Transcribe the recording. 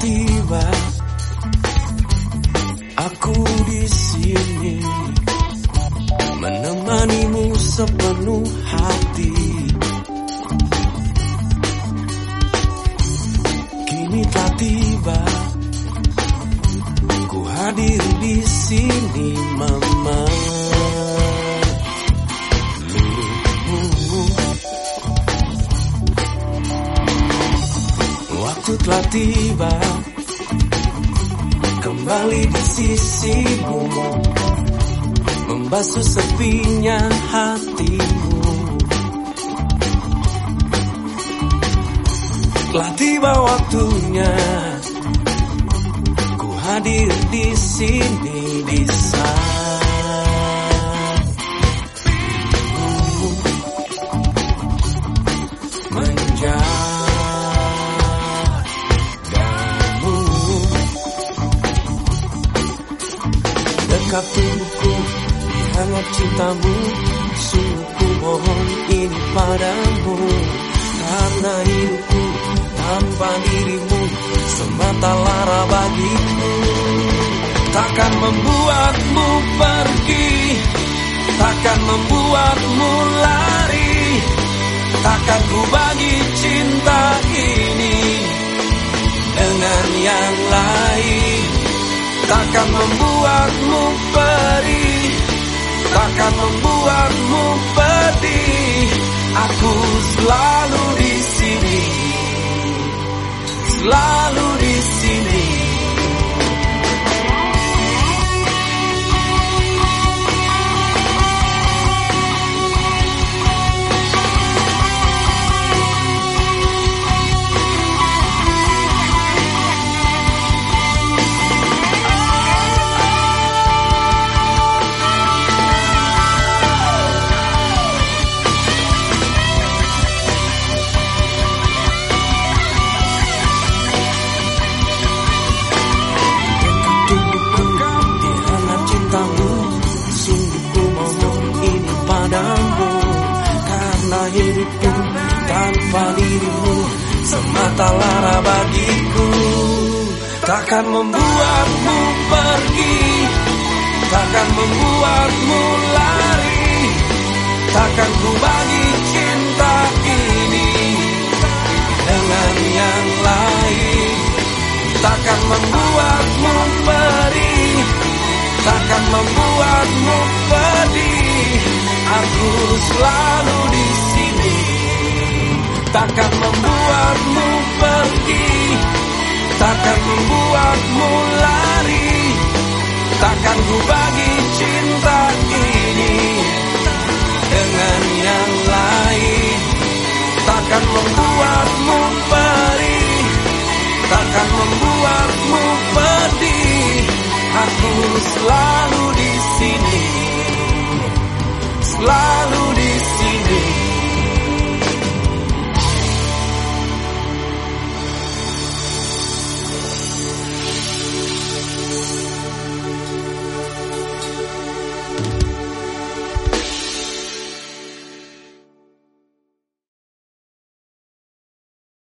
Tiba, aku di sini menemanimu sepenuh hati. Kini telah tiba, ku hadir di sini, Waktu telah tiba. Kembali di sisimu Membasuh sepinya hatimu. Telah tiba waktunya. Ku hadir di sini di saat Di hangat cintamu Sungguh mohon ini padamu. Karena hidupku tanpa dirimu Semata lara bagiku. Takkan membuatmu pergi Takkan membuatmu lari. Takkan ku bagi cinta ini dengan yang lain. Takkan membuatmu perih Takkan membuatmu pedih. Aku selalu di sini. Selalu Karena hidupku tanpa dirimu Semata lara bagiku. Takkan membuatmu pergi Takkan membuatmu lari. Takkan ku bagi cinta ini Dengan yang lain. Takkan membuatmu Takkan membuatmu pergi Takkan membuatmu lari. Takkan ku bagi cinta ini Dengan yang lain. Takkan membuatmu perih Takkan membuatmu pedih Aku selalu di sini Selalu